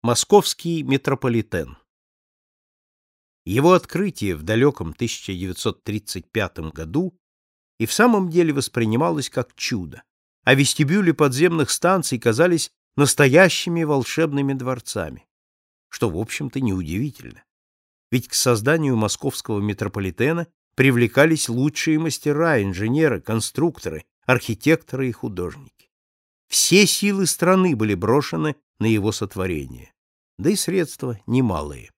Московский метрополитен. Его открытие в далеком 1935 году и в самом деле воспринималось как чудо, а вестибюли подземных станций казались настоящими волшебными дворцами, что, в общем-то, неудивительно. Ведь к созданию московского метрополитена привлекались лучшие мастера, инженеры, конструкторы, архитекторы и художники. Все силы страны были брошены на его сотворение, да и средства немалые.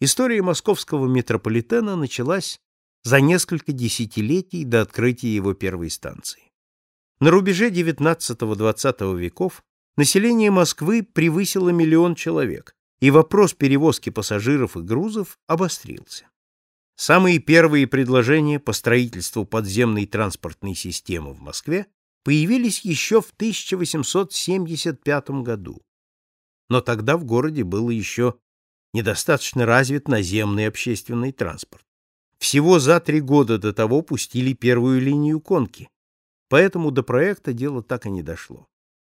История московского метрополитена началась за несколько десятилетий до открытия его первой станции. На рубеже XIX-XX веков население Москвы превысило миллион человек, и вопрос перевозки пассажиров и грузов обострился. Самые первые предложения по строительству подземной транспортной системы в Москве появились еще в 1875 году. Но тогда в городе был еще недостаточно развит наземный общественный транспорт. Всего за три года до того пустили первую линию конки, поэтому до проекта дело так и не дошло.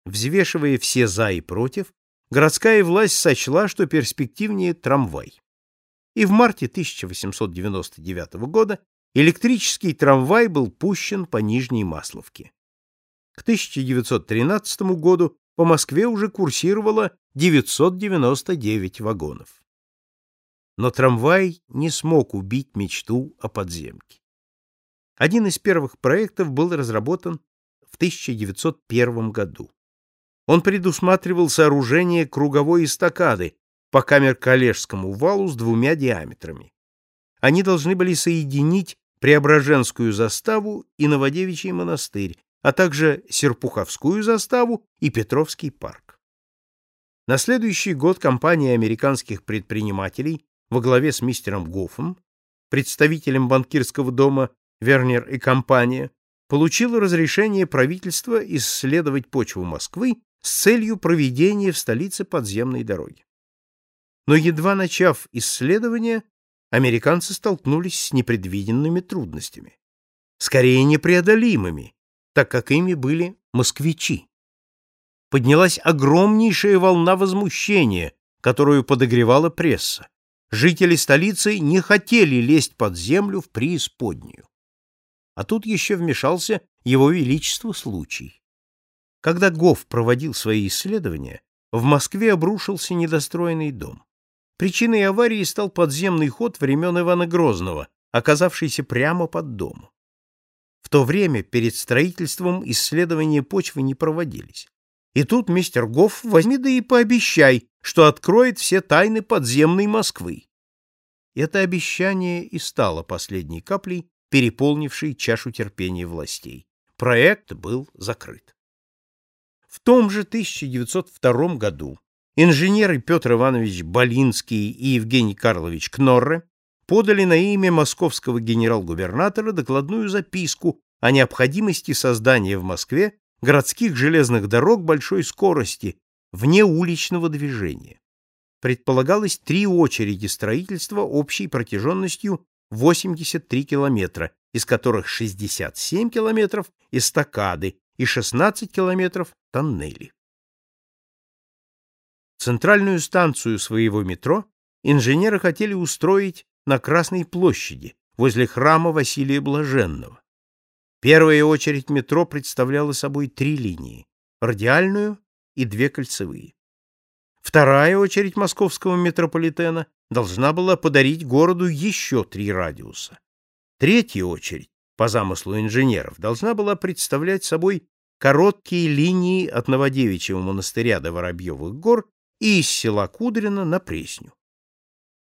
Взвешивая все «за» и «против», городская власть сочла, что перспективнее трамвай. И в марте 1899 года электрический трамвай был пущен по Нижней Масловке. К 1913 году по Москве уже курсировало 999 вагонов. Но трамвай не смог убить мечту о подземке. Один из первых проектов был разработан в 1901 году. Он предусматривал сооружение круговой эстакады по Камер-Калежскому валу с двумя диаметрами. Они должны были соединить Преображенскую заставу и Новодевичий монастырь, а также Серпуховскую заставу и Петровский парк. На следующий год компания американских предпринимателей во главе с мистером Гоффом, представителем банкирского дома Вернер и компания, получила разрешение правительства исследовать почву Москвы с целью проведения в столице подземной дороги. Но едва начав исследование, американцы столкнулись с непредвиденными трудностями, скорее непреодолимыми, так как ими были москвичи. Поднялась огромнейшая волна возмущения, которую подогревала пресса. Жители столицы не хотели лезть под землю в преисподнюю. А тут еще вмешался его величество случай. Когда Гофф проводил свои исследования, в Москве обрушился недостроенный дом. Причиной аварии стал подземный ход времен Ивана Грозного, оказавшийся прямо под домом. В то время перед строительством исследования почвы не проводились. И тут мистер Гофф возьми да и пообещай, что откроет все тайны подземной Москвы. Это обещание и стало последней каплей, переполнившей чашу терпения властей. Проект был закрыт. В том же 1902 году инженеры Петр Иванович Болинский и Евгений Карлович Кнорре подали на имя московского генерал-губернатора докладную записку о необходимости создания в Москве городских железных дорог большой скорости вне уличного движения. Предполагалось три очереди строительства общей протяженностью 83 километра, из которых 67 километров – эстакады и 16 километров – тоннели. Центральную станцию своего метро инженеры хотели устроить на Красной площади, возле храма Василия Блаженного. Первая очередь метро представляла собой три линии — радиальную и две кольцевые. Вторая очередь московского метрополитена должна была подарить городу еще три радиуса. Третья очередь, по замыслу инженеров, должна была представлять собой короткие линии от Новодевичьего монастыря до Воробьевых гор и из села Кудрино на Пресню.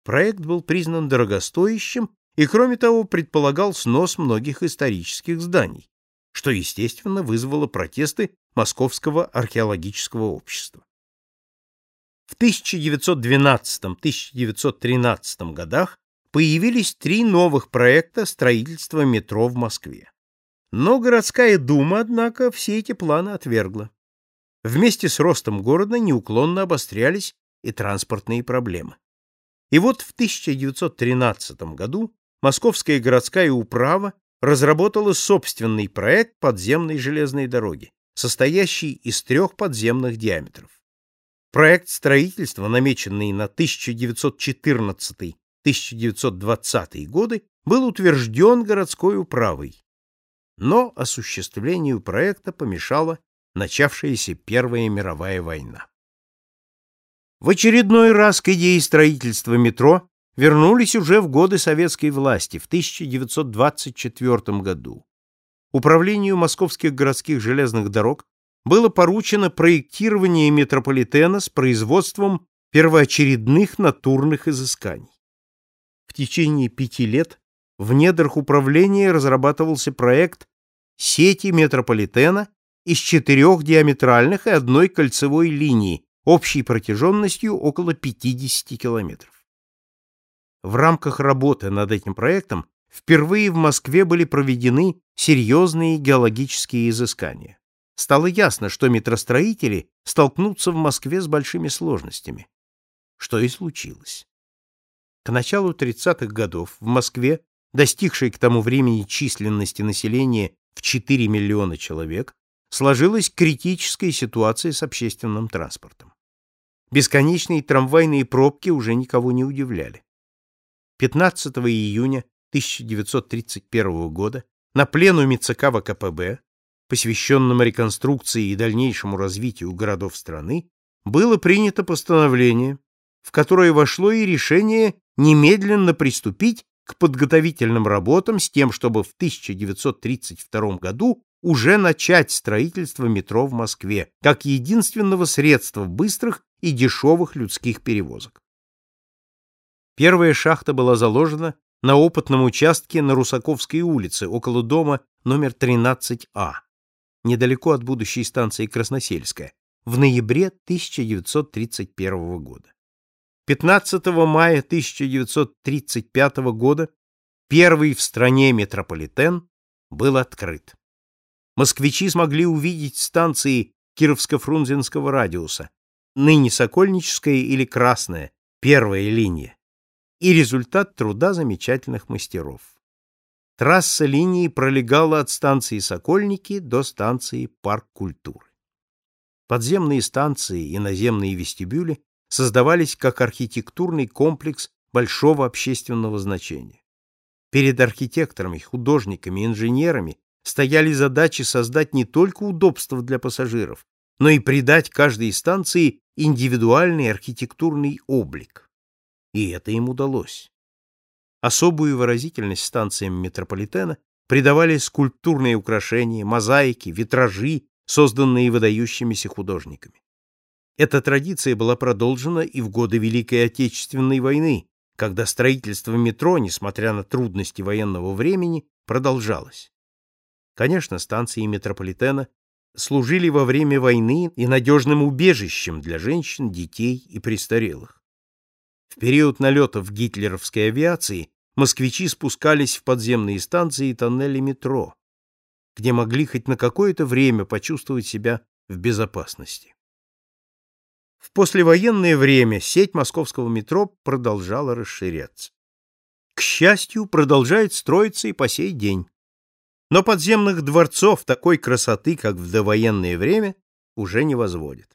Проект был признан дорогостоящим и, кроме того, предполагал снос многих исторических зданий, что, естественно, вызвало протесты Московского археологического общества. В 1912-1913 годах появились три новых проекта строительства метро в Москве. Но городская дума, однако, все эти планы отвергла. Вместе с ростом города неуклонно обострялись и транспортные проблемы. И вот в 1913 году Московская городская управа разработала собственный проект подземной железной дороги, состоящий из трех подземных диаметров. Проект строительства, намеченный на 1914-1920 годы, был утвержден городской управой, но осуществлению проекта помешала начавшаяся Первая мировая война. В очередной раз к идее строительства метро вернулись уже в годы советской власти, в 1924 году. Управлению московских городских железных дорог было поручено проектирование метрополитена с производством первоочередных натурных изысканий. В течение пяти лет в недрах управления разрабатывался проект сети метрополитена из четырех диаметральных и одной кольцевой линии общей протяженностью около 50 километров. В рамках работы над этим проектом впервые в Москве были проведены серьезные геологические изыскания. Стало ясно, что метростроители столкнутся в Москве с большими сложностями. Что и случилось. К началу 30-х годов в Москве, достигшей к тому времени численности населения в 4 миллиона человек, сложилась критическая ситуация с общественным транспортом. Бесконечные трамвайные пробки уже никого не удивляли. 15 июня 1931 года на пленуме ЦК ВКПБ, посвященном реконструкции и дальнейшему развитию городов страны, было принято постановление, в которое вошло и решение немедленно приступить к подготовительным работам с тем, чтобы в 1932 году уже начать строительство метро в Москве как единственного средства быстрых и дешевых людских перевозок. Первая шахта была заложена на опытном участке на Русаковской улице, около дома номер 13А, недалеко от будущей станции Красносельская, в ноябре 1931 года. 15 мая 1935 года первый в стране метрополитен был открыт. Москвичи смогли увидеть станции Кировско-Фрунзенского радиуса, ныне Сокольническая или Красная, первая линия, и результат труда замечательных мастеров. Трасса линии пролегала от станции Сокольники до станции Парк культуры. Подземные станции и наземные вестибюли создавались как архитектурный комплекс большого общественного значения. Перед архитекторами, художниками, инженерами стояли задачи создать не только удобства для пассажиров, но и придать каждой станции индивидуальный архитектурный облик. И это им удалось. Особую выразительность станциям метрополитена придавали скульптурные украшения, мозаики, витражи, созданные выдающимися художниками. Эта традиция была продолжена и в годы Великой Отечественной войны, когда строительство метро, несмотря на трудности военного времени, продолжалось. Конечно, станции метрополитена служили во время войны и надежным убежищем для женщин, детей и престарелых. В период налетов гитлеровской авиации москвичи спускались в подземные станции и тоннели метро, где могли хоть на какое-то время почувствовать себя в безопасности. В послевоенное время сеть московского метро продолжала расширяться. К счастью, продолжает строиться и по сей день. Но подземных дворцов такой красоты, как в довоенное время, уже не возводят.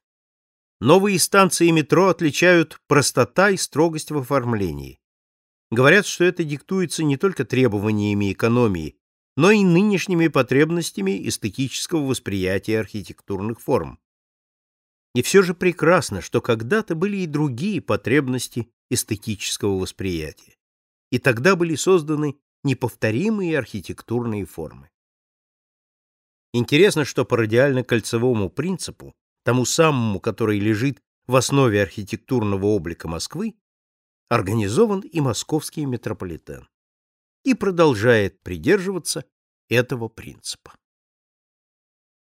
Новые станции метро отличают простота и строгость в оформлении. Говорят, что это диктуется не только требованиями экономии, но и нынешними потребностями эстетического восприятия архитектурных форм. И все же прекрасно, что когда-то были и другие потребности эстетического восприятия. И тогда были созданы неповторимые архитектурные формы. Интересно, что по радиально-кольцевому принципу, тому самому, который лежит в основе архитектурного облика Москвы, организован и московский метрополитен и продолжает придерживаться этого принципа.